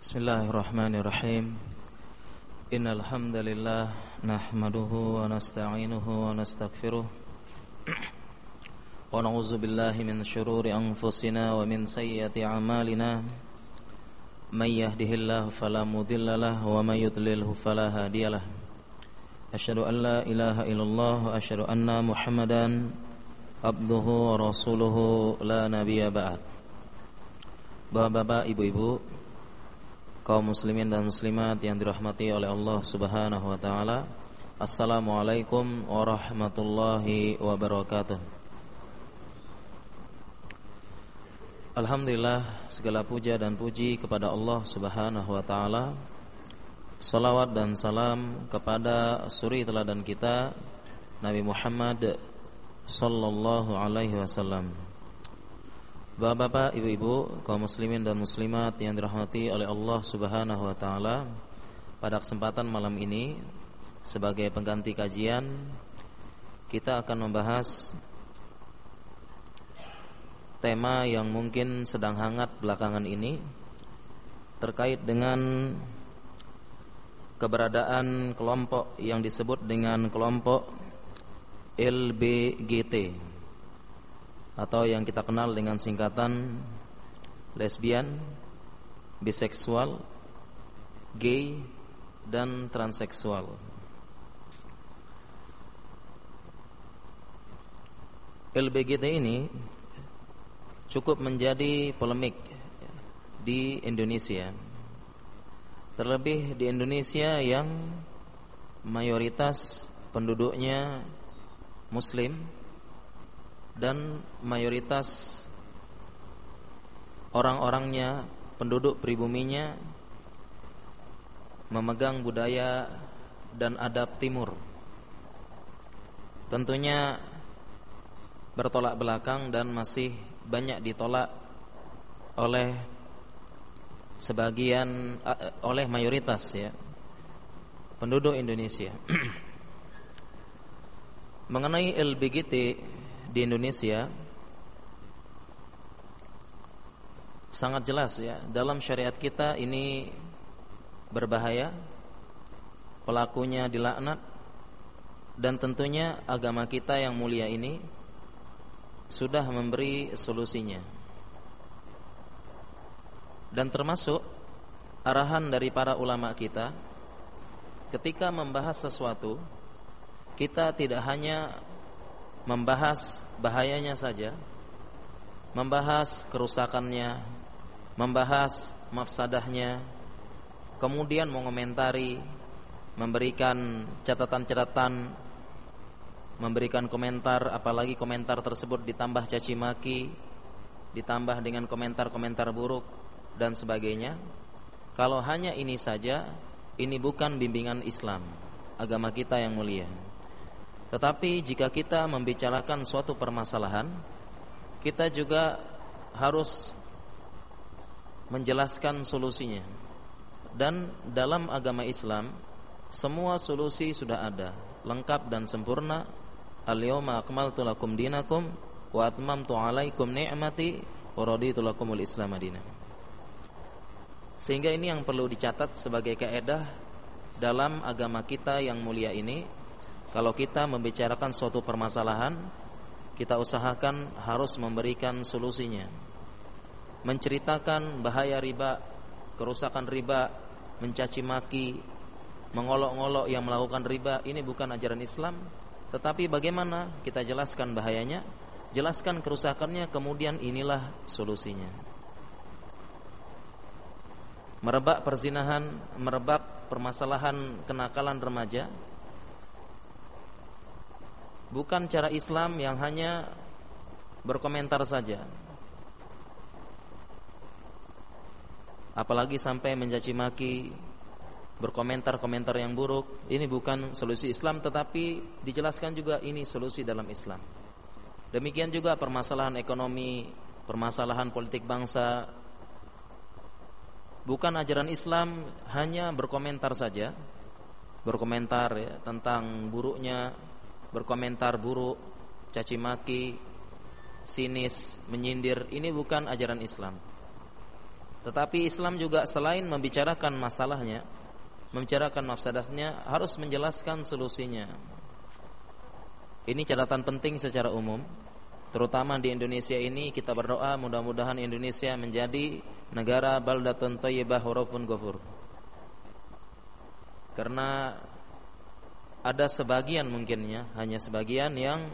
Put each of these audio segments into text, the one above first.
Bismillahirrahmanirrahim. Innal hamdalillah nahmaduhu wa nasta'inuhu wa min shururi anfusina min sayyiati a'malina. May yahdihillahu fala wa may yudlilhu fala hadiyalah Asyhadu an anna Muhammadan abduhu rasuluhu la nabiyya ba'd. Bapak-bapak, ibu-ibu, kaum muslimin dan muslimat yang dirahmati oleh Allah Subhanahu wa taala. Assalamualaikum warahmatullahi wabarakatuh. Alhamdulillah segala puja dan puji kepada Allah Subhanahu wa taala. Salawat dan salam kepada suri teladan kita Nabi Muhammad sallallahu alaihi wasallam. Bapak-bapak, ibu-ibu, kaum muslimin dan muslimat yang dirahmati oleh Allah Subhanahu wa taala, pada kesempatan malam ini sebagai pengganti kajian kita akan membahas tema yang mungkin sedang hangat belakangan ini terkait dengan keberadaan kelompok yang disebut dengan kelompok LBGT atau yang kita kenal dengan singkatan lesbian, biseksual, gay dan transseksual. LBGT ini cukup menjadi polemik di Indonesia. Terlebih di Indonesia yang mayoritas penduduknya muslim dan mayoritas orang-orangnya penduduk pribuminya memegang budaya dan adab timur. Tentunya bertolak belakang dan masih banyak ditolak oleh sebagian oleh mayoritas ya penduduk Indonesia. Mengenai LBGT di Indonesia sangat jelas ya dalam syariat kita ini berbahaya pelakunya dilaknat dan tentunya agama kita yang mulia ini sudah memberi solusinya. Dan termasuk arahan dari para ulama kita ketika membahas sesuatu kita tidak hanya membahas bahayanya saja, membahas kerusakannya, membahas mafsadahnya, kemudian mengomentari, memberikan catatan-catatan, memberikan komentar, apalagi komentar tersebut ditambah caci maki, ditambah dengan komentar-komentar buruk dan sebagainya. Kalau hanya ini saja, ini bukan bimbingan Islam, agama kita yang mulia. Tetapi jika kita membicarakan suatu permasalahan, kita juga harus menjelaskan solusinya. Dan dalam agama Islam, semua solusi sudah ada, lengkap dan sempurna. Al-yawma akmaltu lakum dinakum wa atmamtu 'alaikum ni'mati wa raditu lakumul Islam madinah. Sehingga ini yang perlu dicatat sebagai kaidah dalam agama kita yang mulia ini kalau kita membicarakan suatu permasalahan, kita usahakan harus memberikan solusinya. Menceritakan bahaya riba, kerusakan riba, mencaci maki, mengolok-olok yang melakukan riba, ini bukan ajaran Islam, tetapi bagaimana kita jelaskan bahayanya, jelaskan kerusakannya, kemudian inilah solusinya. Merebak perzinahan, merebak permasalahan kenakalan remaja, bukan cara Islam yang hanya berkomentar saja. Apalagi sampai mencaci maki, berkomentar-komentar yang buruk, ini bukan solusi Islam tetapi dijelaskan juga ini solusi dalam Islam. Demikian juga permasalahan ekonomi, permasalahan politik bangsa bukan ajaran Islam hanya berkomentar saja, berkomentar ya, tentang buruknya berkomentar buruk, caci maki, sinis, menyindir, ini bukan ajaran Islam. Tetapi Islam juga selain membicarakan masalahnya, membicarakan mafsadahnya harus menjelaskan solusinya. Ini catatan penting secara umum, terutama di Indonesia ini kita berdoa mudah-mudahan Indonesia menjadi negara baldatun thayyibah hurufun ghafur. Karena ada sebagian mungkinnya, hanya sebagian yang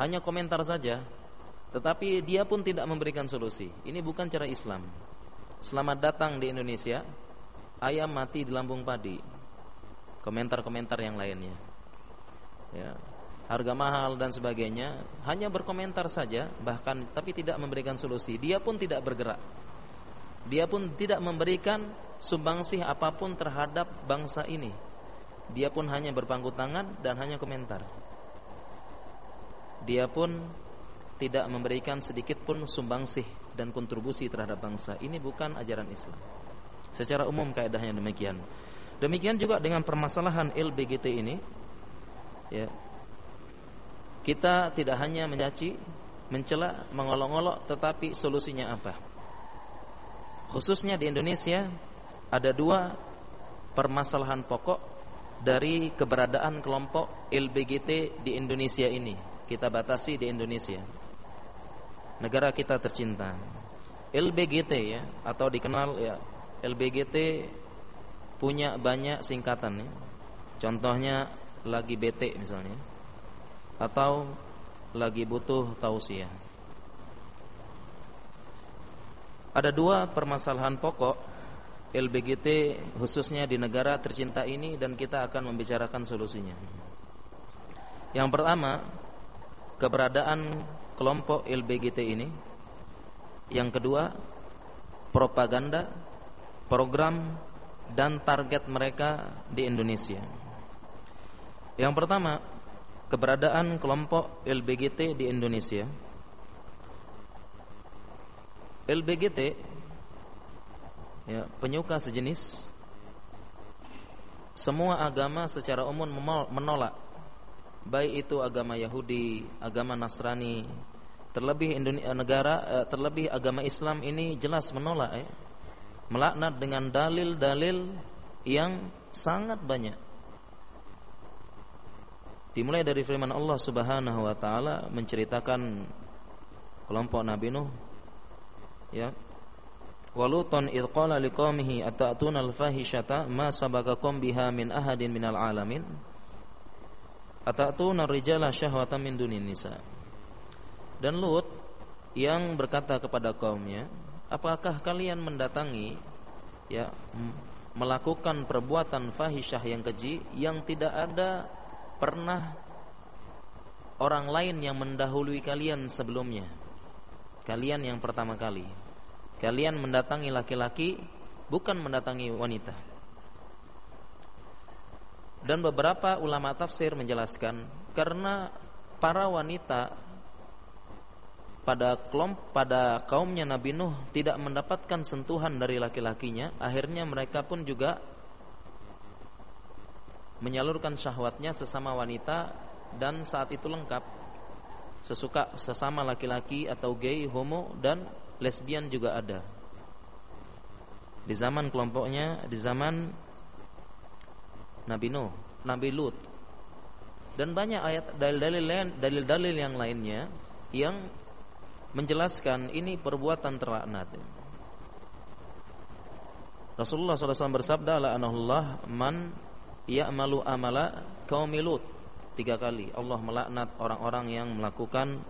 hanya komentar saja, tetapi dia pun tidak memberikan solusi. Ini bukan cara Islam. Selamat datang di Indonesia, ayam mati di lambung padi. Komentar-komentar yang lainnya. Ya, harga mahal dan sebagainya, hanya berkomentar saja bahkan tapi tidak memberikan solusi. Dia pun tidak bergerak. Dia pun tidak memberikan sumbangsih apa pun terhadap bangsa ini. Dia pun hanya berpangku tangan dan hanya komentar. Dia pun tidak memberikan sedikit pun sumbangsih dan kontribusi terhadap bangsa. Ini bukan ajaran Islam. Secara umum kaidahnya demikian. Demikian juga dengan permasalahan LBGT ini. Ya. Kita tidak hanya mencaci, mencela, mengolok-olok, tetapi solusinya apa? Khususnya di Indonesia ada dua permasalahan pokok dari keberadaan kelompok LBGT di Indonesia ini. Kita batasi di Indonesia. Negara kita tercinta. LBGT ya atau dikenal ya LBGT punya banyak singkatan ya. Contohnya lagi BT misalnya atau lagi butuh tausiah. Ada dua permasalahan pokok LBGT khususnya di negara tercinta ini dan kita akan membicarakan solusinya. Yang pertama, keberadaan kelompok LBGT ini. Yang kedua, propaganda program dan target mereka di Indonesia. Yang pertama, keberadaan kelompok LBGT di Indonesia. LBGT ya, penyuka sejenis semua agama secara umum menolak baik itu agama Yahudi, agama Nasrani, terlebih Indonesia negara eh, terlebih agama Islam ini jelas menolak ya melaknat dengan dalil-dalil yang sangat banyak. Dimulai dari firman Allah Subhanahu wa taala menceritakan kelompok Nabi Nuh ya. Waluton idh qala liqaumihi atatuna al-fahishata ma sabaqakum biha min ahadin minal alamin atatuna rijala syahwatan min dunin nisa. Dan Lut yang berkata kepada kaumnya, apakah kalian mendatangi ya melakukan perbuatan fahisyah yang keji yang tidak ada pernah orang lain yang mendahului kalian sebelumnya. Kalian yang pertama kali. Kalian mendatangi laki-laki bukan mendatangi wanita. Dan beberapa ulama tafsir menjelaskan karena para wanita pada kelompok pada kaumnya Nabi Nuh tidak mendapatkan sentuhan dari laki-lakinya, akhirnya mereka pun juga menyalurkan syahwatnya sesama wanita dan saat itu lengkap sesuka sesama laki-laki atau gay, homo dan lesbian juga ada. Di zaman kelompoknya, di zaman Nabi Nuh, Nabi Lut dan banyak ayat dalil-dalil dalil-dalil yang lainnya yang menjelaskan ini perbuatan terlaknat. Rasulullah SAW bersabda la'anahullah man ya'malu amala kaumilut tiga kali Allah melaknat orang-orang yang melakukan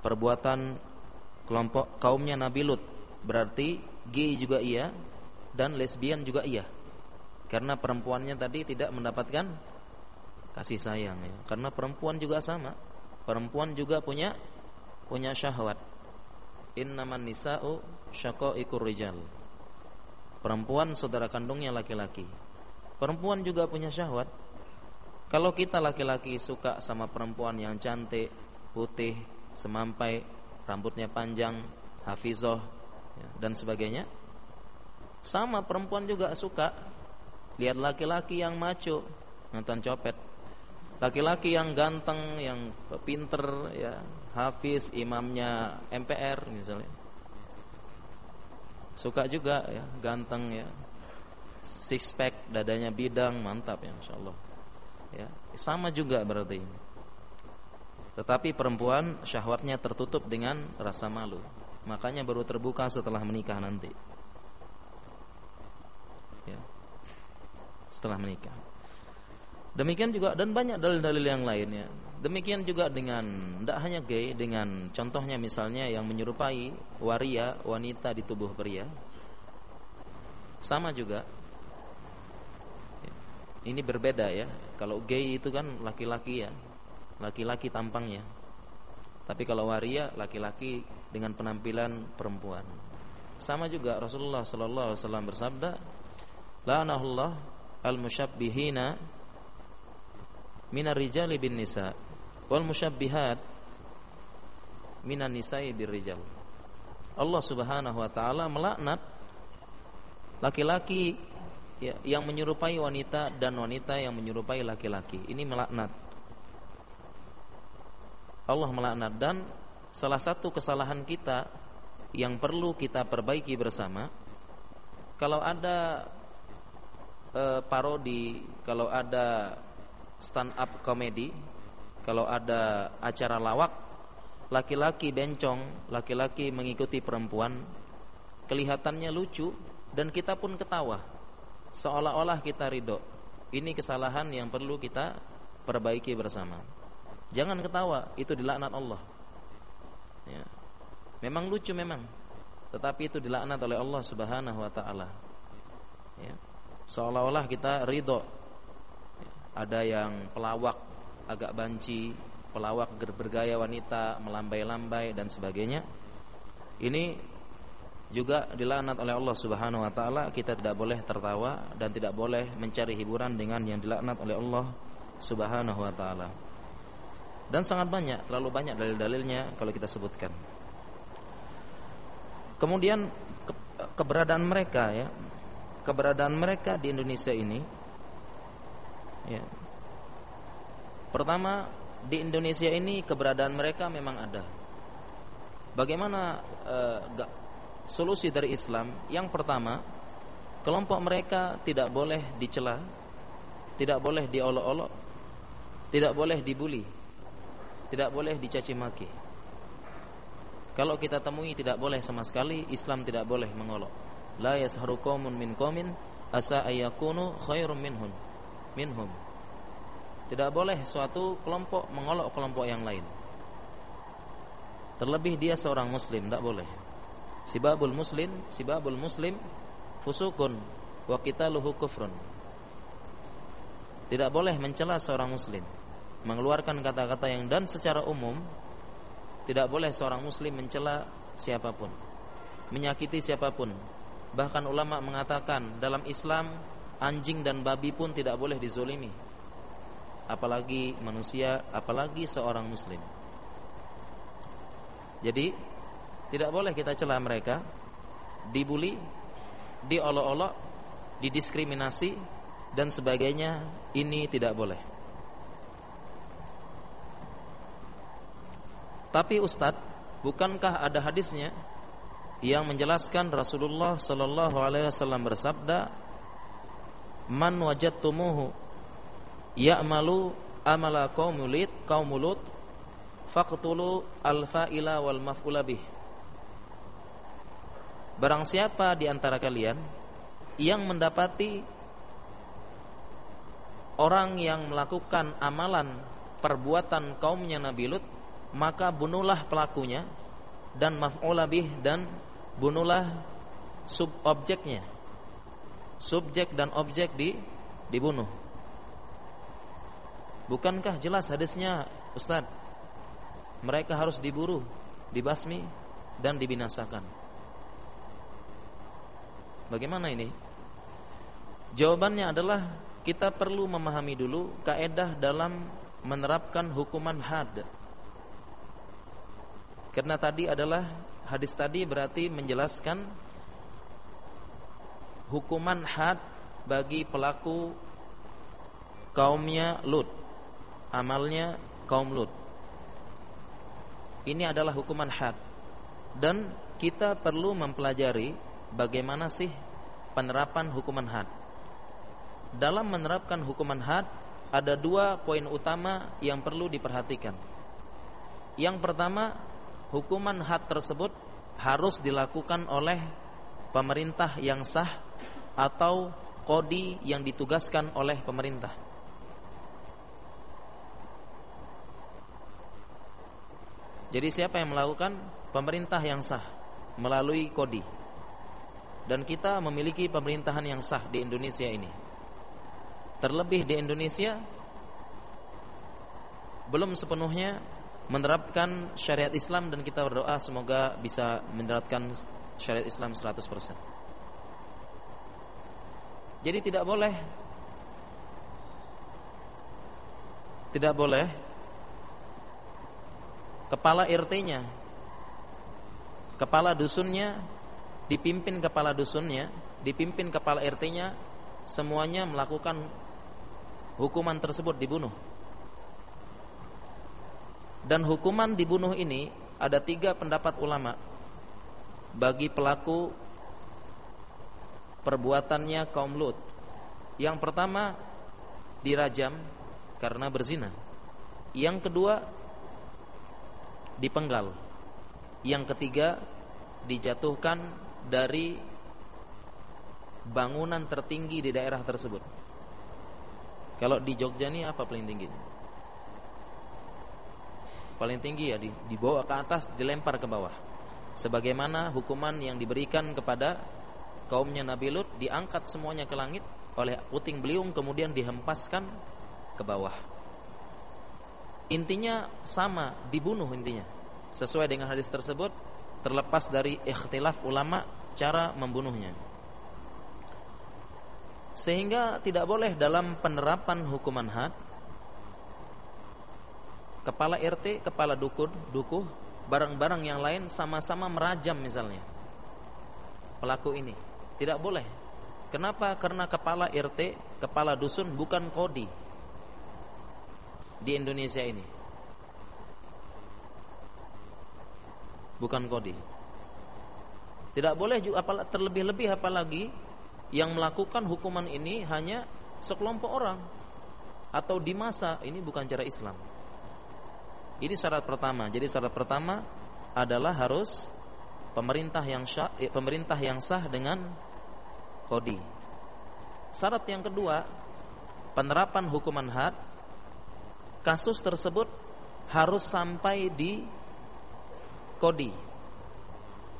perbuatan kelompok kaumnya Nabi Lut berarti gay juga iya dan lesbian juga iya karena perempuannya tadi tidak mendapatkan kasih sayang ya. karena perempuan juga sama perempuan juga punya punya syahwat. Innaman nisa'u syaqaiqur rijal. Perempuan saudara kandungnya laki-laki. Perempuan juga punya syahwat. Kalau kita laki-laki suka sama perempuan yang cantik, putih, semampai, rambutnya panjang, hafizoh ya, dan sebagainya, sama perempuan juga suka lihat laki-laki yang maco, nonton copet. Laki-laki yang ganteng, yang pinter, ya hafiz, imamnya MPR misalnya. Suka juga ya, ganteng ya. Six pack, dadanya bidang, mantap ya insyaallah. Ya, sama juga berarti. Tetapi perempuan syahwatnya tertutup dengan rasa malu. Makanya baru terbuka setelah menikah nanti. Ya. Setelah menikah. Demikian juga dan banyak dalil-dalil yang lainnya. Demikian juga dengan tidak hanya gay dengan contohnya misalnya yang menyerupai waria wanita di tubuh pria. Sama juga. Ini berbeda ya. Kalau gay itu kan laki-laki ya. Laki-laki tampangnya. Tapi kalau waria laki-laki dengan penampilan perempuan. Sama juga Rasulullah sallallahu alaihi wasallam bersabda, "La'anahullah al-musyabbihina minar rijali bin nisa wal musyabbihat minan nisa'i bir rijal. Allah Subhanahu wa taala melaknat laki-laki ya, yang menyerupai wanita dan wanita yang menyerupai laki-laki. Ini melaknat. Allah melaknat dan salah satu kesalahan kita yang perlu kita perbaiki bersama kalau ada e, parodi, kalau ada stand up comedy, kalau ada acara lawak, laki-laki bencong, laki-laki mengikuti perempuan, kelihatannya lucu dan kita pun ketawa. Seolah-olah kita ridho. Ini kesalahan yang perlu kita perbaiki bersama. Jangan ketawa, itu dilaknat Allah. Ya. Memang lucu memang, tetapi itu dilaknat oleh Allah Subhanahu wa taala. Ya. Seolah-olah kita ridho ada yang pelawak agak banci, pelawak bergaya wanita, melambai-lambai dan sebagainya. Ini juga dilaknat oleh Allah Subhanahu wa taala, kita tidak boleh tertawa dan tidak boleh mencari hiburan dengan yang dilaknat oleh Allah Subhanahu wa taala. Dan sangat banyak, terlalu banyak dalil-dalilnya kalau kita sebutkan. Kemudian ke keberadaan mereka ya, keberadaan mereka di Indonesia ini Ya. Pertama, di Indonesia ini keberadaan mereka memang ada. Bagaimana uh, solusi dari Islam? Yang pertama, kelompok mereka tidak boleh dicela, tidak boleh diolok-olok, tidak boleh dibuli, tidak boleh dicaci maki. Kalau kita temui tidak boleh sama sekali, Islam tidak boleh mengolok. La yasharu qaumun min qaumin asa ayakunu khairum minhum minhum. Tidak boleh suatu kelompok mengolok kelompok yang lain. Terlebih dia seorang muslim, tidak boleh. Sibabul muslim, sibabul muslim fusukun wa qitaluhu kufrun. Tidak boleh mencela seorang muslim, mengeluarkan kata-kata yang dan secara umum tidak boleh seorang muslim mencela siapa pun, menyakiti siapa pun. Bahkan ulama mengatakan dalam Islam anjing dan babi pun tidak boleh dizolimi. Apalagi manusia apalagi seorang muslim. Jadi tidak boleh kita celah mereka. Dibuli diolok-olok didiskriminasi dan sebagainya ini tidak boleh tapi Ustadz bukankah ada hadisnya yang menjelaskan Rasulullah Shallallahu Alaihi Wasallam bersabda man wajadtumuhu ya'malu amala qaumulit qaumulut faqtulu al-fa'ila wal maf'ula bih. Barang siapa di antara kalian yang mendapati orang yang melakukan amalan perbuatan kaumnya Nabi Lut maka bunuhlah pelakunya dan maf'ula bih dan bunuhlah subobjeknya subjek dan objek di dibunuh. Bukankah jelas hadisnya Ustaz? Mereka harus diburu, dibasmi dan dibinasakan. Bagaimana ini? Jawabannya adalah kita perlu memahami dulu kaedah dalam menerapkan hukuman had. Karena tadi adalah hadis tadi berarti menjelaskan hukuman had bagi pelaku kaumnya Lut. Amalnya kaum Lut. Ini adalah hukuman had. Dan kita perlu mempelajari bagaimana sih penerapan hukuman had. Dalam menerapkan hukuman had ada dua poin utama yang perlu diperhatikan. Yang pertama, hukuman had tersebut harus dilakukan oleh pemerintah yang sah atau kodi yang ditugaskan oleh pemerintah. Jadi siapa yang melakukan? Pemerintah yang sah melalui kodi. Dan kita memiliki pemerintahan yang sah di Indonesia ini. Terlebih di Indonesia belum sepenuhnya menerapkan syariat Islam dan kita berdoa semoga bisa menerapkan syariat Islam 100%. Jadi tidak boleh tidak boleh kepala RT-nya kepala dusunnya dipimpin kepala dusunnya, dipimpin kepala RT-nya semuanya melakukan hukuman tersebut dibunuh. Dan hukuman dibunuh ini ada tiga pendapat ulama bagi pelaku perbuatannya kaum Lut. Yang pertama dirajam karena berzina. Yang kedua dipenggal. Yang ketiga dijatuhkan dari bangunan tertinggi di daerah tersebut. Kalau di Jogja ini apa paling tinggi? Paling tinggi ya dibawa ke atas, dilempar ke bawah. Sebagaimana hukuman yang diberikan kepada kaumnya Nabi Lut diangkat semuanya ke langit oleh puting beliung kemudian dihempaskan ke bawah. Intinya sama, dibunuh intinya. Sesuai dengan hadis tersebut, terlepas dari ikhtilaf ulama cara membunuhnya. Sehingga tidak boleh dalam penerapan hukuman had kepala RT, kepala dukun, dukuh, barang-barang yang lain sama-sama merajam misalnya. Pelaku ini tidak boleh. Kenapa? Karena kepala RT, kepala dusun bukan kodi di Indonesia ini. Bukan kodi. Tidak boleh juga terlebih-lebih apalagi yang melakukan hukuman ini hanya sekelompok orang atau di masa ini bukan cara Islam. Ini syarat pertama. Jadi syarat pertama adalah harus pemerintah yang sah, eh, pemerintah yang sah dengan kodi. Syarat yang kedua, penerapan hukuman had kasus tersebut harus sampai di kodi.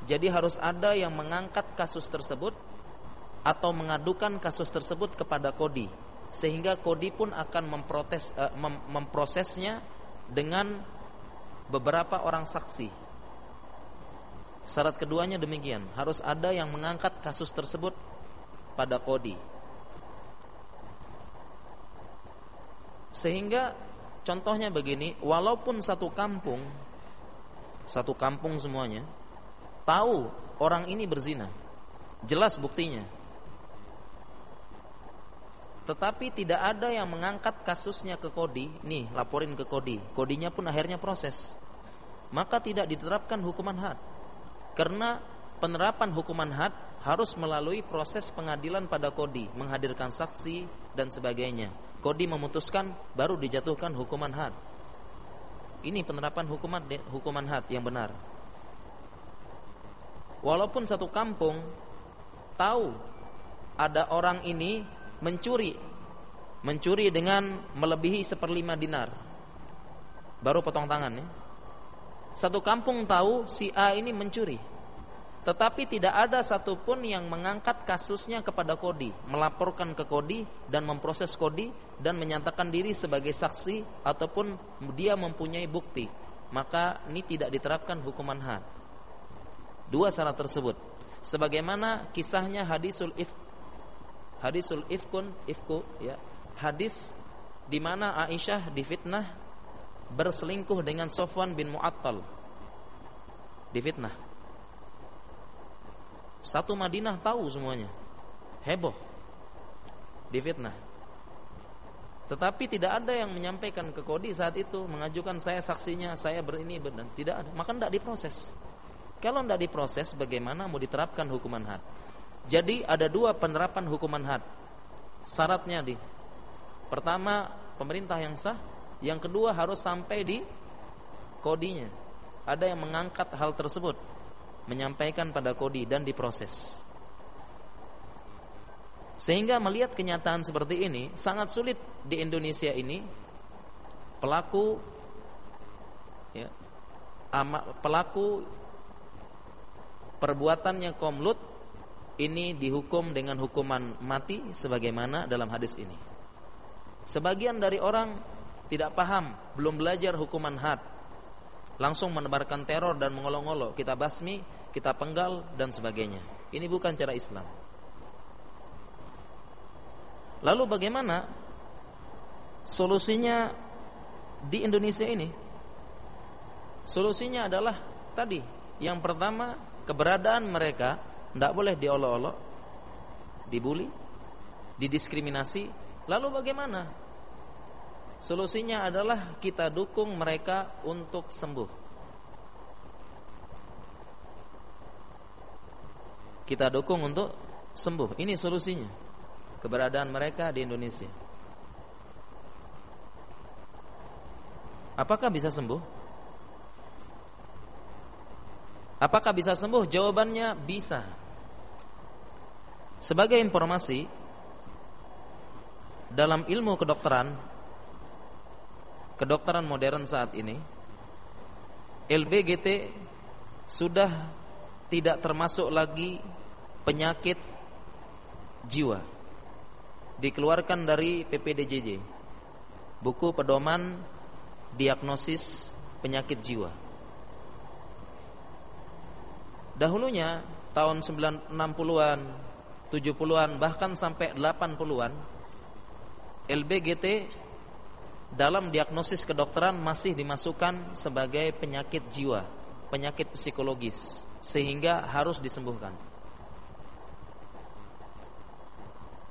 Jadi harus ada yang mengangkat kasus tersebut atau mengadukan kasus tersebut kepada kodi sehingga kodi pun akan memprotes uh, mem memprosesnya dengan beberapa orang saksi Syarat keduanya demikian, harus ada yang mengangkat kasus tersebut pada kodi. Sehingga contohnya begini, walaupun satu kampung satu kampung semuanya tahu orang ini berzina. Jelas buktinya. Tetapi tidak ada yang mengangkat kasusnya ke kodi, nih laporin ke kodi. Kodinya pun akhirnya proses. Maka tidak diterapkan hukuman had karena penerapan hukuman had harus melalui proses pengadilan pada kodi, menghadirkan saksi dan sebagainya. Kodi memutuskan baru dijatuhkan hukuman had. Ini penerapan hukuman hukuman had yang benar. Walaupun satu kampung tahu ada orang ini mencuri mencuri dengan melebihi seperlima dinar. Baru potong tangan ya. Satu kampung tahu si A ini mencuri. Tetapi tidak ada satupun yang mengangkat kasusnya kepada Kodi, melaporkan ke Kodi dan memproses Kodi dan menyatakan diri sebagai saksi ataupun dia mempunyai bukti. Maka ini tidak diterapkan hukuman had. Dua syarat tersebut. Sebagaimana kisahnya hadisul if hadisul ifkun ifku ya. Hadis di mana Aisyah difitnah berselingkuh dengan Sofwan bin Mu'attal. Difitnah. Satu Madinah tahu semuanya. Heboh. Difitnah. Tetapi tidak ada yang menyampaikan ke Kodi saat itu mengajukan saya saksinya saya berini benar tidak ada. Maka tidak diproses. Kalau tidak diproses bagaimana mau diterapkan hukuman had Jadi ada dua penerapan hukuman had. Syaratnya di pertama pemerintah yang sah, yang kedua harus sampai di kodinya. Ada yang mengangkat hal tersebut, menyampaikan pada kodi dan diproses. Sehingga melihat kenyataan seperti ini sangat sulit di Indonesia ini pelaku ya, ama, pelaku perbuatannya kaum Lut ini dihukum dengan hukuman mati sebagaimana dalam hadis ini. Sebagian dari orang tidak paham, belum belajar hukuman had. Langsung menebarkan teror dan mengolok-olok, kita basmi, kita penggal dan sebagainya. Ini bukan cara Islam. Lalu bagaimana solusinya di Indonesia ini? Solusinya adalah tadi, yang pertama keberadaan mereka tidak boleh diolok-olok, dibully, didiskriminasi. Lalu bagaimana? Solusinya adalah kita dukung mereka untuk sembuh. Kita dukung untuk sembuh. Ini solusinya keberadaan mereka di Indonesia. Apakah bisa sembuh? Apakah bisa sembuh? Jawabannya bisa. Sebagai informasi, dalam ilmu kedokteran, kedokteran modern saat ini, LBGT sudah tidak termasuk lagi penyakit jiwa. Dikeluarkan dari PPDJJ buku pedoman diagnosis penyakit jiwa. Dahulunya tahun 60-an 70-an bahkan sampai 80-an LBGT dalam diagnosis kedokteran masih dimasukkan sebagai penyakit jiwa, penyakit psikologis sehingga harus disembuhkan.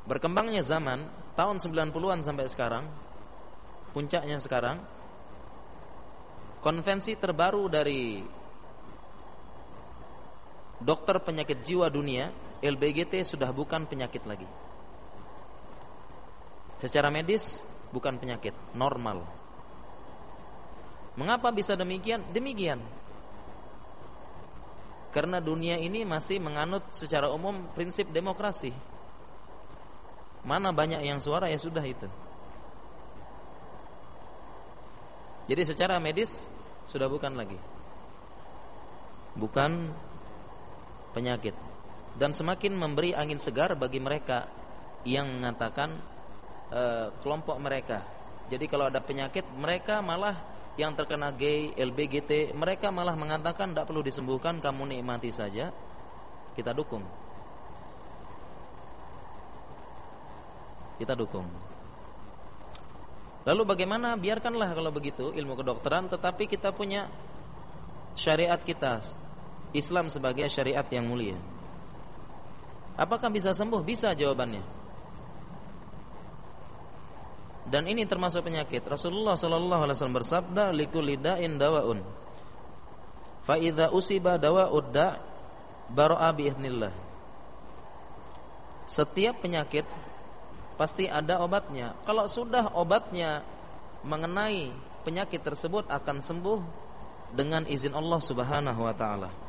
Berkembangnya zaman tahun 90-an sampai sekarang, puncaknya sekarang konvensi terbaru dari dokter penyakit jiwa dunia, LBGT sudah bukan penyakit lagi. Secara medis bukan penyakit, normal. Mengapa bisa demikian? Demikian. Karena dunia ini masih menganut secara umum prinsip demokrasi. Mana banyak yang suara ya sudah itu. Jadi secara medis sudah bukan lagi. Bukan penyakit. Dan semakin memberi angin segar bagi mereka yang mengatakan e, kelompok mereka. Jadi kalau ada penyakit mereka malah yang terkena gay, LBGT, mereka malah mengatakan tidak perlu disembuhkan, kamu nikmati saja. Kita dukung. kita dukung. Lalu bagaimana? Biarkanlah kalau begitu ilmu kedokteran tetapi kita punya syariat kita. Islam sebagai syariat yang mulia. Apakah bisa sembuh? Bisa jawabannya. Dan ini termasuk penyakit. Rasulullah sallallahu alaihi wasallam bersabda, "Likulli da'in dawaun." Fa idza usiba dawa'ud da' bara'a bi Setiap penyakit pasti ada obatnya. Kalau sudah obatnya mengenai penyakit tersebut akan sembuh dengan izin Allah Subhanahu wa taala.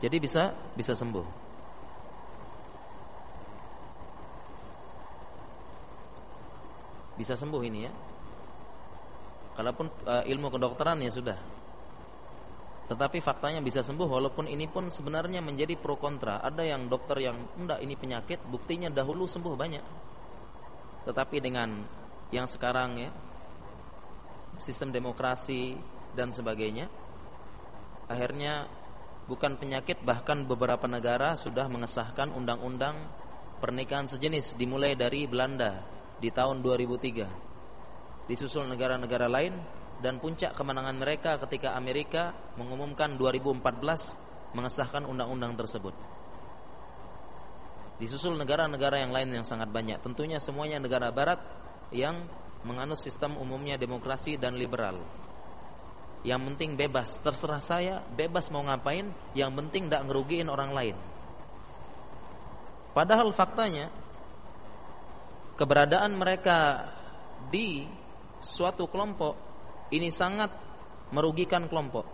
Jadi bisa bisa sembuh. Bisa sembuh ini ya. Kalaupun uh, ilmu kedokteran ya sudah tetapi faktanya bisa sembuh walaupun ini pun sebenarnya menjadi pro kontra. Ada yang dokter yang enggak ini penyakit, buktinya dahulu sembuh banyak. Tetapi dengan yang sekarang ya sistem demokrasi dan sebagainya akhirnya bukan penyakit bahkan beberapa negara sudah mengesahkan undang-undang pernikahan sejenis dimulai dari Belanda di tahun 2003. Disusul negara-negara lain dan puncak kemenangan mereka ketika Amerika mengumumkan 2014 mengesahkan undang-undang tersebut. Disusul negara-negara yang lain yang sangat banyak. Tentunya semuanya negara barat yang menganut sistem umumnya demokrasi dan liberal. Yang penting bebas, terserah saya, bebas mau ngapain, yang penting tidak ngerugiin orang lain. Padahal faktanya keberadaan mereka di suatu kelompok ini sangat merugikan kelompok.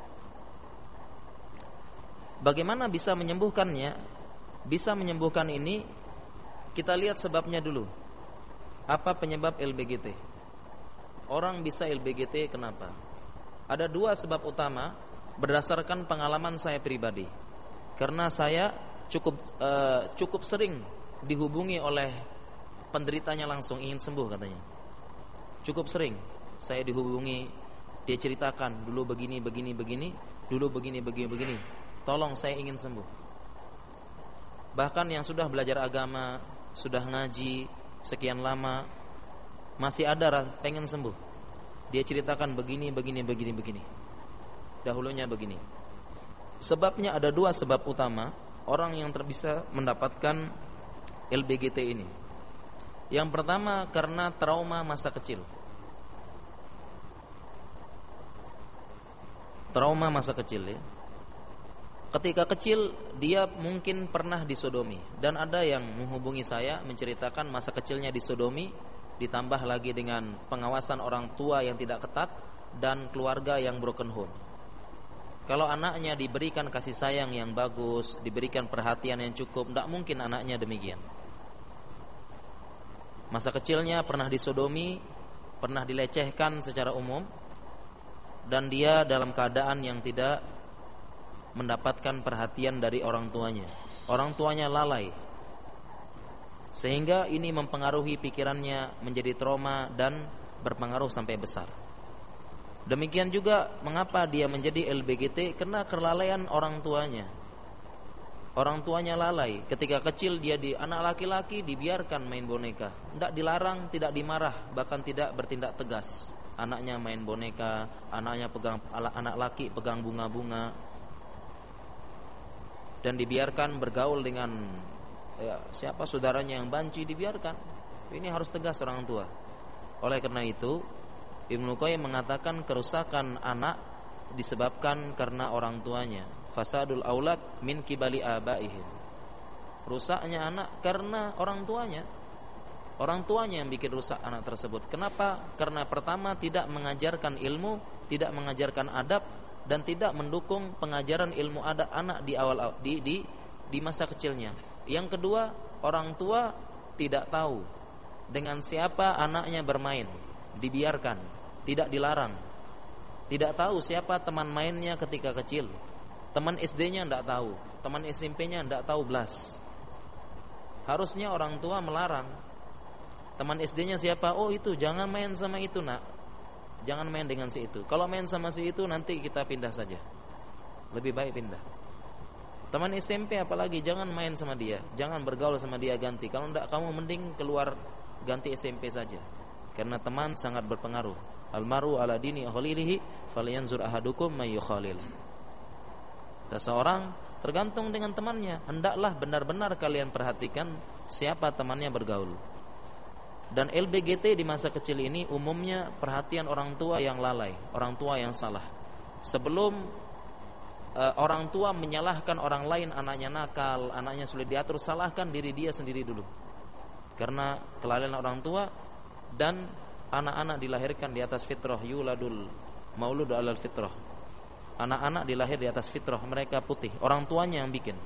Bagaimana bisa menyembuhkannya? Bisa menyembuhkan ini kita lihat sebabnya dulu. Apa penyebab LBGT? Orang bisa LBGT kenapa? Ada dua sebab utama berdasarkan pengalaman saya pribadi. Karena saya cukup uh, cukup sering dihubungi oleh penderitanya langsung ingin sembuh katanya. Cukup sering saya dihubungi, dia ceritakan dulu begini begini begini, dulu begini begini begini. Tolong saya ingin sembuh. Bahkan yang sudah belajar agama, sudah ngaji sekian lama, masih ada pengen sembuh. Dia ceritakan begini, begini, begini, begini. Dahulunya begini. Sebabnya ada dua sebab utama orang yang terbisa mendapatkan LBGT ini. Yang pertama karena trauma masa kecil. Trauma masa kecil ya. Ketika kecil dia mungkin pernah disodomi dan ada yang menghubungi saya menceritakan masa kecilnya disodomi ditambah lagi dengan pengawasan orang tua yang tidak ketat dan keluarga yang broken home. Kalau anaknya diberikan kasih sayang yang bagus, diberikan perhatian yang cukup, tidak mungkin anaknya demikian. Masa kecilnya pernah disodomi, pernah dilecehkan secara umum, dan dia dalam keadaan yang tidak mendapatkan perhatian dari orang tuanya. Orang tuanya lalai. Sehingga ini mempengaruhi pikirannya menjadi trauma dan berpengaruh sampai besar. Demikian juga mengapa dia menjadi LBGT karena kelalaian orang tuanya. Orang tuanya lalai. Ketika kecil dia di anak laki-laki dibiarkan main boneka. Tidak dilarang, tidak dimarah, bahkan tidak bertindak tegas. Anaknya main boneka, anaknya pegang anak laki pegang bunga-bunga, dan dibiarkan bergaul dengan ya, siapa saudaranya yang banci dibiarkan. Ini harus tegas orang tua. Oleh karena itu, Ibnu Qayyim mengatakan kerusakan anak disebabkan karena orang tuanya. Fasadul aulad min kibali abaihim. Rusaknya anak karena orang tuanya. Orang tuanya yang bikin rusak anak tersebut. Kenapa? Karena pertama tidak mengajarkan ilmu, tidak mengajarkan adab, dan tidak mendukung pengajaran ilmu ada anak di awal di di di masa kecilnya. Yang kedua, orang tua tidak tahu dengan siapa anaknya bermain, dibiarkan, tidak dilarang. Tidak tahu siapa teman mainnya ketika kecil. Teman SD-nya tidak tahu, teman SMP-nya tidak tahu belas. Harusnya orang tua melarang. Teman SD-nya siapa? Oh itu, jangan main sama itu nak Jangan main dengan si itu. Kalau main sama si itu nanti kita pindah saja. Lebih baik pindah. Teman SMP apalagi jangan main sama dia, jangan bergaul sama dia ganti. Kalau tidak kamu mending keluar ganti SMP saja. Karena teman sangat berpengaruh. Almaru ala dini khalilihi falyanzur ahadukum may yukhalil. Dan seorang tergantung dengan temannya. Hendaklah benar-benar kalian perhatikan siapa temannya bergaul. Dan LBGT di masa kecil ini umumnya perhatian orang tua yang lalai, orang tua yang salah. Sebelum uh, orang tua menyalahkan orang lain, anaknya nakal, anaknya sulit diatur, salahkan diri dia sendiri dulu. Karena kelalaian orang tua dan anak-anak dilahirkan di atas fitrah yuladul maulud alal fitrah. Anak-anak dilahir di atas fitrah, mereka putih, orang tuanya yang bikin.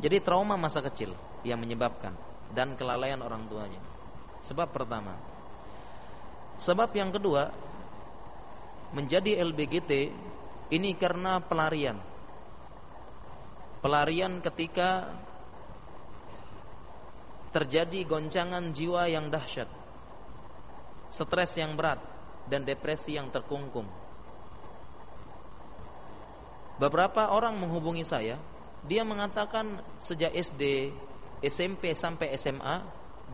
Jadi trauma masa kecil yang menyebabkan dan kelalaian orang tuanya. Sebab pertama. Sebab yang kedua, menjadi LBGT ini karena pelarian. Pelarian ketika terjadi goncangan jiwa yang dahsyat. Stres yang berat dan depresi yang terkungkung. Beberapa orang menghubungi saya, dia mengatakan sejak SD SMP sampai SMA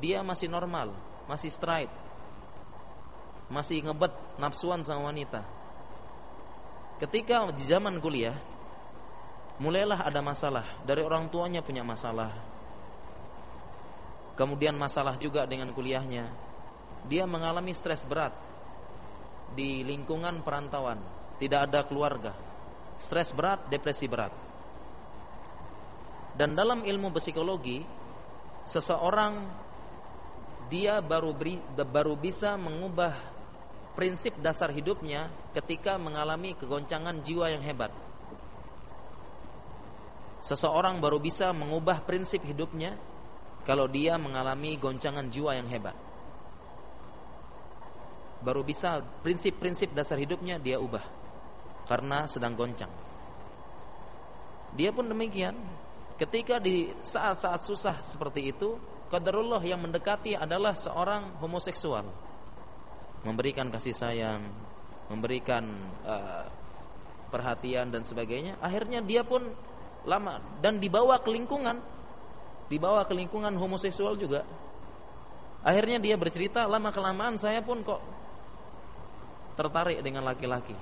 dia masih normal, masih straight. Masih ngebet nafsuan sama wanita. Ketika di zaman kuliah mulailah ada masalah dari orang tuanya punya masalah. Kemudian masalah juga dengan kuliahnya. Dia mengalami stres berat. di lingkungan perantauan, tidak ada keluarga. Stres berat, depresi berat. Dan dalam ilmu psikologi, seseorang dia baru beri, baru bisa mengubah prinsip dasar hidupnya ketika mengalami kegoncangan jiwa yang hebat. Seseorang baru bisa mengubah prinsip hidupnya kalau dia mengalami goncangan jiwa yang hebat. Baru bisa prinsip-prinsip dasar hidupnya dia ubah karena sedang goncang. Dia pun demikian. Ketika di saat-saat susah seperti itu, qadarullah yang mendekati adalah seorang homoseksual. Memberikan kasih sayang, memberikan uh, perhatian dan sebagainya. Akhirnya dia pun lama dan dibawa ke lingkungan dibawa ke lingkungan homoseksual juga. Akhirnya dia bercerita lama kelamaan saya pun kok tertarik dengan laki-laki.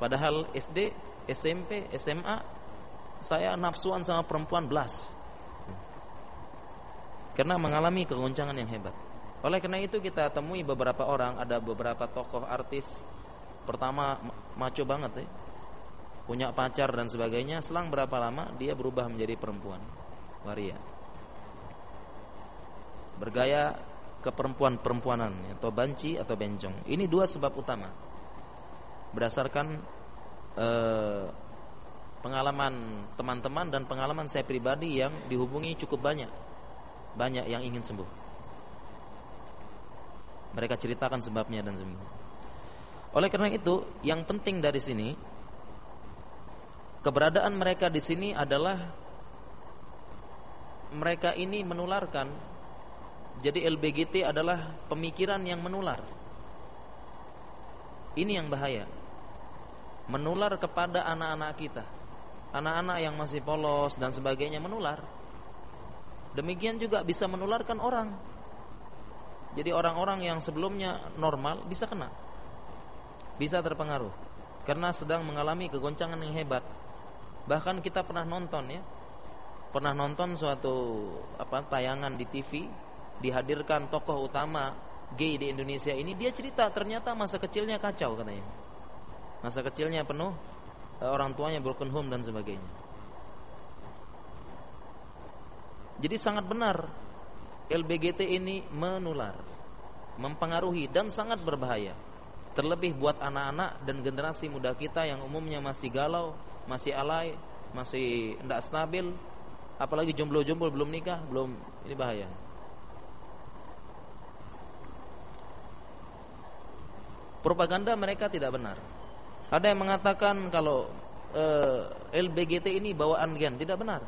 Padahal SD, SMP, SMA saya nafsuan sama perempuan belas. Karena mengalami kegoncangan yang hebat. Oleh karena itu kita temui beberapa orang, ada beberapa tokoh artis pertama maco banget ya. Punya pacar dan sebagainya, selang berapa lama dia berubah menjadi perempuan waria. Bergaya keperempuan-perempuanan atau banci atau bencong. Ini dua sebab utama. Berdasarkan eh, pengalaman teman-teman dan pengalaman saya pribadi yang dihubungi cukup banyak. Banyak yang ingin sembuh. Mereka ceritakan sebabnya dan sembuh. Oleh karena itu, yang penting dari sini keberadaan mereka di sini adalah mereka ini menularkan. Jadi LBGT adalah pemikiran yang menular. Ini yang bahaya. Menular kepada anak-anak kita. Anak-anak yang masih polos dan sebagainya menular. Demikian juga bisa menularkan orang. Jadi orang-orang yang sebelumnya normal bisa kena. Bisa terpengaruh. Karena sedang mengalami kegoncangan yang hebat. Bahkan kita pernah nonton ya, pernah nonton suatu apa tayangan di TV dihadirkan tokoh utama gay di Indonesia ini. Dia cerita ternyata masa kecilnya kacau katanya. Masa kecilnya penuh eh, orang tuanya broken home dan sebagainya. Jadi sangat benar LBGT ini menular mempengaruhi dan sangat berbahaya terlebih buat anak-anak dan generasi muda kita yang umumnya masih galau masih alay masih tidak stabil apalagi jomblo-jomblo belum nikah, belum ini bahaya. Propaganda mereka tidak benar. Ada yang mengatakan kalau eh, LBGT ini bawaan gen, tidak benar.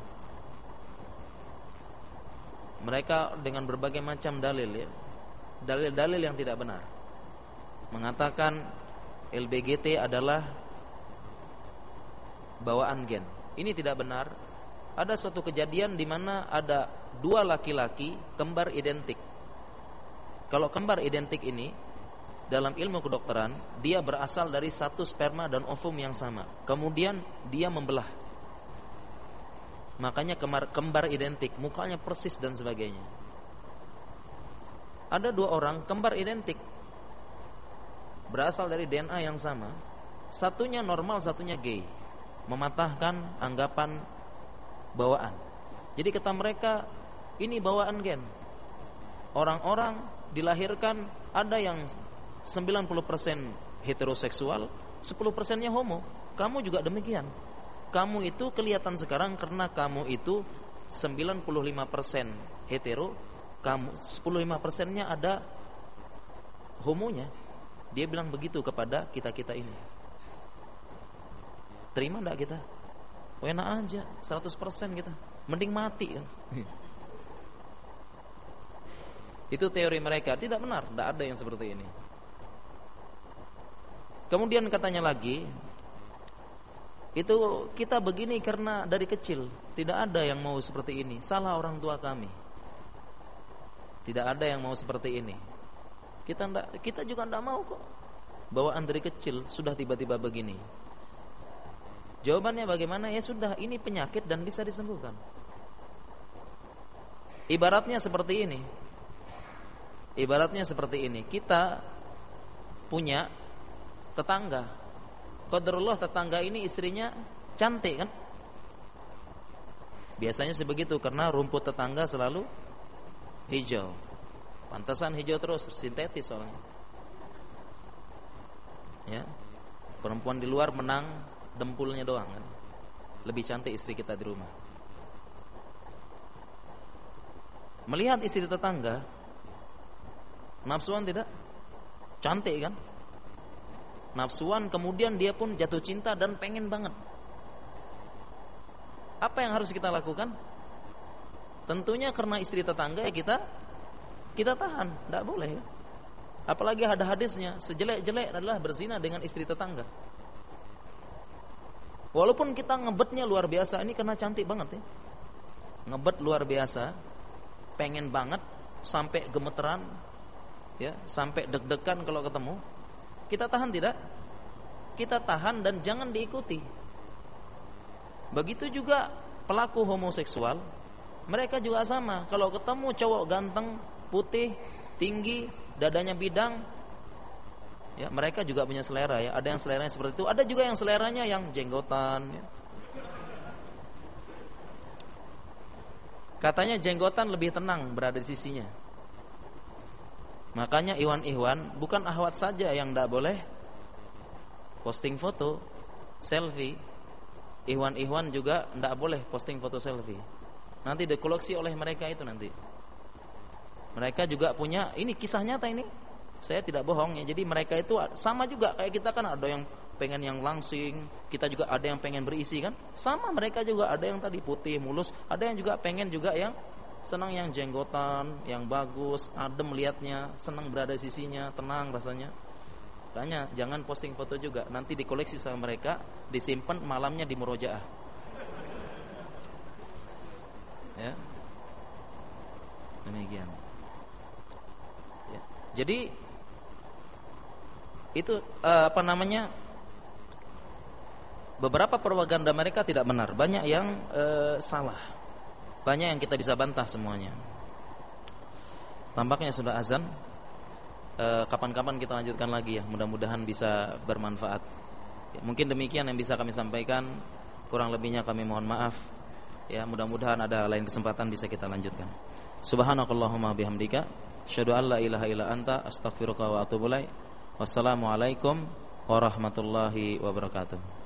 Mereka dengan berbagai macam dalil ya. Dalil-dalil yang tidak benar. Mengatakan LBGT adalah bawaan gen. Ini tidak benar ada suatu kejadian di mana ada dua laki-laki kembar identik. Kalau kembar identik ini dalam ilmu kedokteran dia berasal dari satu sperma dan ovum yang sama. Kemudian dia membelah. Makanya kembar, kembar identik, mukanya persis dan sebagainya. Ada dua orang kembar identik. Berasal dari DNA yang sama. Satunya normal, satunya gay. Mematahkan anggapan bawaan. Jadi kata mereka ini bawaan gen. Orang-orang dilahirkan ada yang 90% heteroseksual, 10%-nya homo. Kamu juga demikian. Kamu itu kelihatan sekarang karena kamu itu 95% hetero, kamu 15%-nya ada homonya. Dia bilang begitu kepada kita-kita ini. Terima enggak kita? Oh, enak aja 100% kita Mending mati kan Itu teori mereka Tidak benar, tidak ada yang seperti ini Kemudian katanya lagi Itu kita begini karena dari kecil Tidak ada yang mau seperti ini Salah orang tua kami Tidak ada yang mau seperti ini Kita enggak, kita juga tidak mau kok Bawaan dari kecil Sudah tiba-tiba begini Jawabannya bagaimana? Ya sudah, ini penyakit dan bisa disembuhkan. Ibaratnya seperti ini. Ibaratnya seperti ini. Kita punya tetangga. Qadarullah tetangga ini istrinya cantik kan? Biasanya sebegitu karena rumput tetangga selalu hijau. Pantasan hijau terus sintetis soalnya. Ya. Perempuan di luar menang dempulnya doang kan. Lebih cantik istri kita di rumah. Melihat istri tetangga nafsuan tidak? Cantik kan? Nafsuan kemudian dia pun jatuh cinta dan pengen banget. Apa yang harus kita lakukan? Tentunya karena istri tetangga ya kita kita tahan, tidak boleh. Ya? Apalagi ada hadisnya, sejelek-jelek adalah berzina dengan istri tetangga. Walaupun kita ngebetnya luar biasa, ini karena cantik banget ya. Ngebet luar biasa, pengen banget sampai gemeteran, ya, sampai deg-degan kalau ketemu. Kita tahan tidak? Kita tahan dan jangan diikuti. Begitu juga pelaku homoseksual, mereka juga sama. Kalau ketemu cowok ganteng, putih, tinggi, dadanya bidang, ya mereka juga punya selera ya. Ada yang seleranya seperti itu, ada juga yang seleranya yang jenggotan. Ya. Katanya jenggotan lebih tenang berada di sisinya. Makanya Iwan-Iwan bukan ahwat saja yang tidak boleh posting foto, selfie. Iwan-Iwan juga tidak boleh posting foto selfie. Nanti dikoleksi oleh mereka itu nanti. Mereka juga punya ini kisah nyata ini. Saya tidak bohong ya. Jadi mereka itu sama juga kayak kita kan ada yang pengen yang langsing, kita juga ada yang pengen berisi kan. Sama mereka juga ada yang tadi putih mulus, ada yang juga pengen juga yang senang yang jenggotan, yang bagus, adem melihatnya, senang berada sisinya, tenang rasanya. Tanya, jangan posting foto juga, nanti dikoleksi sama mereka, disimpan malamnya di murojaah. Ya. Demikian. Ya. Jadi itu uh, apa namanya? Beberapa propaganda mereka tidak benar, banyak yang uh, salah. Banyak yang kita bisa bantah semuanya. Tampaknya sudah azan. Eh, kapan-kapan kita lanjutkan lagi ya. Mudah-mudahan bisa bermanfaat. Ya, mungkin demikian yang bisa kami sampaikan. Kurang lebihnya kami mohon maaf. Ya, mudah-mudahan ada lain kesempatan bisa kita lanjutkan. Subhanakallahumma bihamdika asyhadu an la ilaha illa anta astaghfiruka wa atubu. Wassalamualaikum warahmatullahi wabarakatuh.